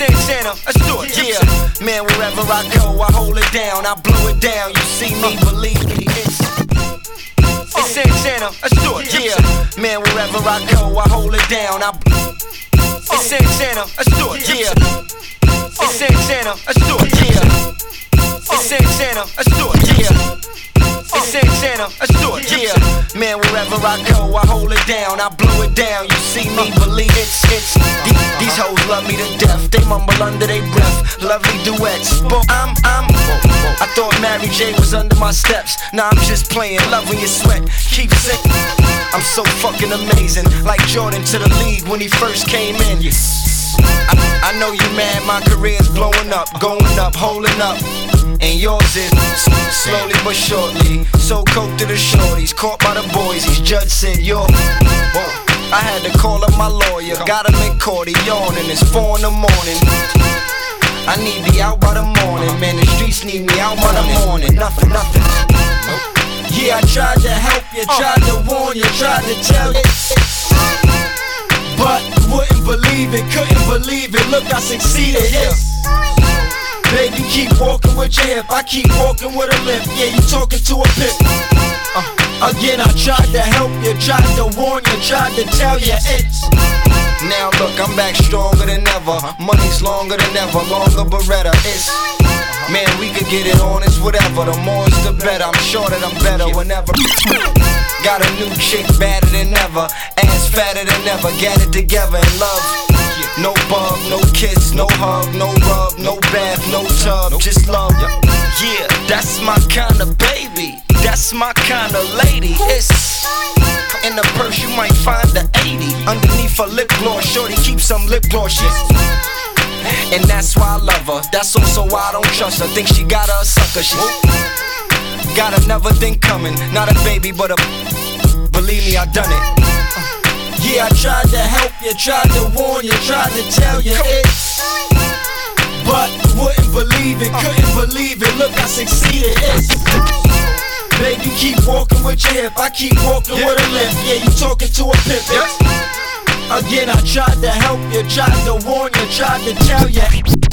Santana, let's do it. Yeah, man, wherever I go, I hold it down, I blow it down. You see me, uh. believe me, it's. Uh. It's Santana, let's do it. Yeah, man, wherever I go, I hold it down. I. Uh. It's Santana, let's do it. Yeah, it's Santana, let's do it. Yeah, it's Santana, let's do it. Yeah. It's Santana, let's do it. Yeah, man, wherever I go, I hold it down, I blow it down. You see me, believe love me to death. They mumble under their breath, lovely duets. But I'm I'm. I thought Mary J was under my steps. Nah, I'm just playing, love when you sweat. Keep singing. I'm so fucking amazing, like Jordan to the league when he first came in. I, I know you mad, my career's blowing up, going up, holding up and yours is slowly but surely. So coke to the shorties, caught by the boys. These judge said you're. I had to call up my lawyer, got him in court, he yawning. It's four in the morning. I need me out by the morning, man. The streets need me out by the morning. Nothing, nothing. Yeah, I tried to help you, oh. tried to warn you, tried to tell you. But wouldn't believe it, couldn't believe it. Look, I succeeded. Yeah. Baby, keep walking with your hip. I keep walking with a limp. Yeah, you talking to a pimp. Uh, again, I tried to help you, tried to warn you, tried to tell you it's. Now look, I'm back stronger than ever. Money's longer than ever, longer Beretta. It's. Man, we could get it on, it's whatever. The more it's the better. I'm sure that I'm better whenever. Got a new chick, badder than ever. Ass fatter than ever. It together in love. No bug, no kiss, no hug, no rub, no bath, no tub, just love. Yeah, that's my kind of baby. That's my kind of lady. It's in the purse, you might find the 80. Underneath her lip gloss, shorty keep some lip gloss shit. And that's why I love her. That's also why I don't trust her. Think she got her a sucker. She got another thing coming. Not a baby, but a. Believe me, I done it. Uh, yeah, I tried to help you, tried to warn you, tried to tell you it's. But wouldn't believe it, couldn't believe it. Look, I succeeded. It's. Baby, keep walking with your hip. I keep walking with a limp. Yeah, you talking to a pimp. Again, I tried to help you, tried to warn you, tried to tell you.